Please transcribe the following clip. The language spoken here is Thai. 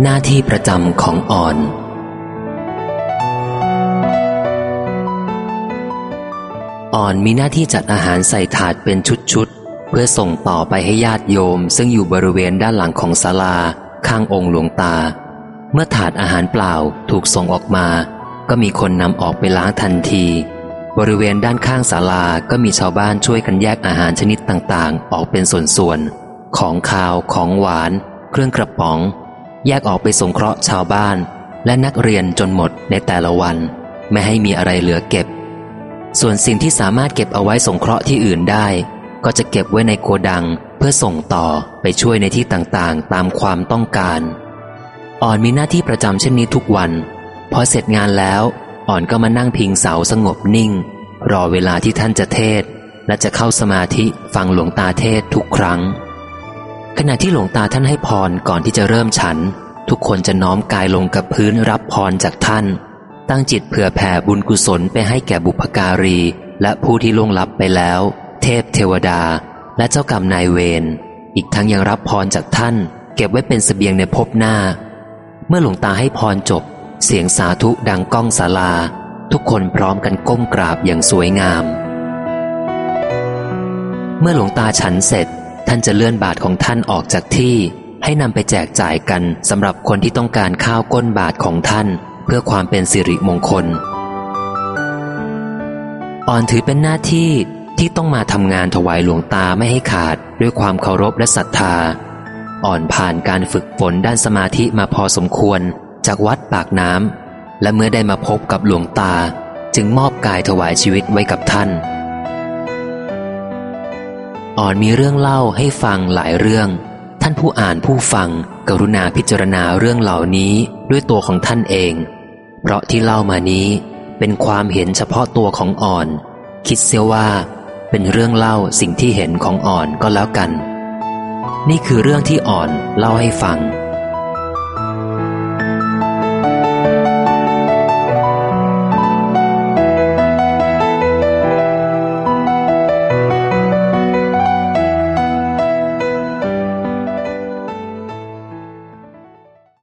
หน้าที่ประจำของอ่อน อ่อนมีหน้าที่จัดอาหารใส่ถาดเป็นชุดๆ เพื่อส่งต่อไปให้ญาติโยม ซึ่งอยู่บริเวณด้านหลังของศาลา ข้างองค์หลวงตา เมื่อถาดอาหารเปล่าถูกส่งออกมา ก็มีคนนำออกไปล้างทันที บริเวณด้านข้างศาลาก็มีชาวบ้านช่วยกันแยกอาหารชนิดต่างๆ ออกเป็นส่วนๆ ของคาว ของหวาน เครื่องกระป๋อง แยกออกไปสงเคราะห์ชาวบ้าน และนักเรียนจนหมดในแต่ละวัน ไม่ให้มีอะไรเหลือเก็บ ส่วนสิ่งที่สามารถเก็บเอาไว้สงเคราะห์ที่อื่นได้ ก็จะเก็บไว้ในโกดังเพื่อส่งต่อไปช่วยในที่ต่างๆ ตามความต้องการ อ่อนมีหน้าที่ประจำเช่นนี้ทุกวัน พอเสร็จงานแล้ว อ่อนก็มานั่งพิงเสาสงบนิ่ง รอเวลาที่ท่านจะเทศและจะเข้าสมาธิฟังหลวงตาเทศทุกครั้ง ขณะที่หลวงตาท่านให้พรก่อนที่จะเริ่มฉัน ทุกคนจะน้อมกายลงกับพื้นรับพรจากท่าน ตั้งจิตเผื่อแผ่บุญกุศลไปให้แก่บุพการี และผู้ที่ล่วงลับไปแล้ว เทพเทวดา และเจ้ากรรมนายเวรอีกทั้งยังรับพรจากท่าน เก็บไว้เป็นสเสบียงในภพหน้า เมื่อหลวงตาให้พรจบ เสียงสาธุดังก้องศาลา ทุกคนพร้อมกันก้มกราบอย่างสวยงาม เมื่อหลวงตาฉันเสร็จ ท่านจะเลื่อนบาทของท่านออกจากที่ ให้นำไปแจกจ่ายกันสำหรับคนที่ต้องการข้าวก้นบาทของท่าน เพื่อความเป็นสิริมงคล อ่อนถือเป็นหน้าที่ที่ต้องมาทำงานถวายหลวงตาไม่ให้ขาดด้วยความเคารพและศรัทธา อ่อนผ่านการฝึกฝนด้านสมาธิมาพอสมควร จากวัดปากน้ำและเมื่อได้มาพบกับหลวงตา จึงมอบกายถวายชีวิตไว้กับท่าน อ่อนมีเรื่องเล่าให้ฟังหลายเรื่อง ท่านผู้อ่านผู้ฟังกรุณาพิจารณาเรื่องเหล่านี้ด้วยตัวของท่านเอง เพราะที่เล่ามานี้เป็นความเห็นเฉพาะตัวของอ่อน คิดเสียว่า เป็นเรื่องเล่าสิ่งที่เห็นของอ่อนก็แล้วกัน นี่คือเรื่องที่อ่อนเล่าให้ฟัง